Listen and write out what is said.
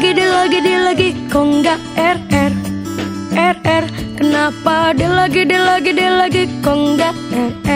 lagi dia lagi dia lagi. Kok nggak RR RR kenapa dia lagi dia lagi dia lagi? Kok nggak RR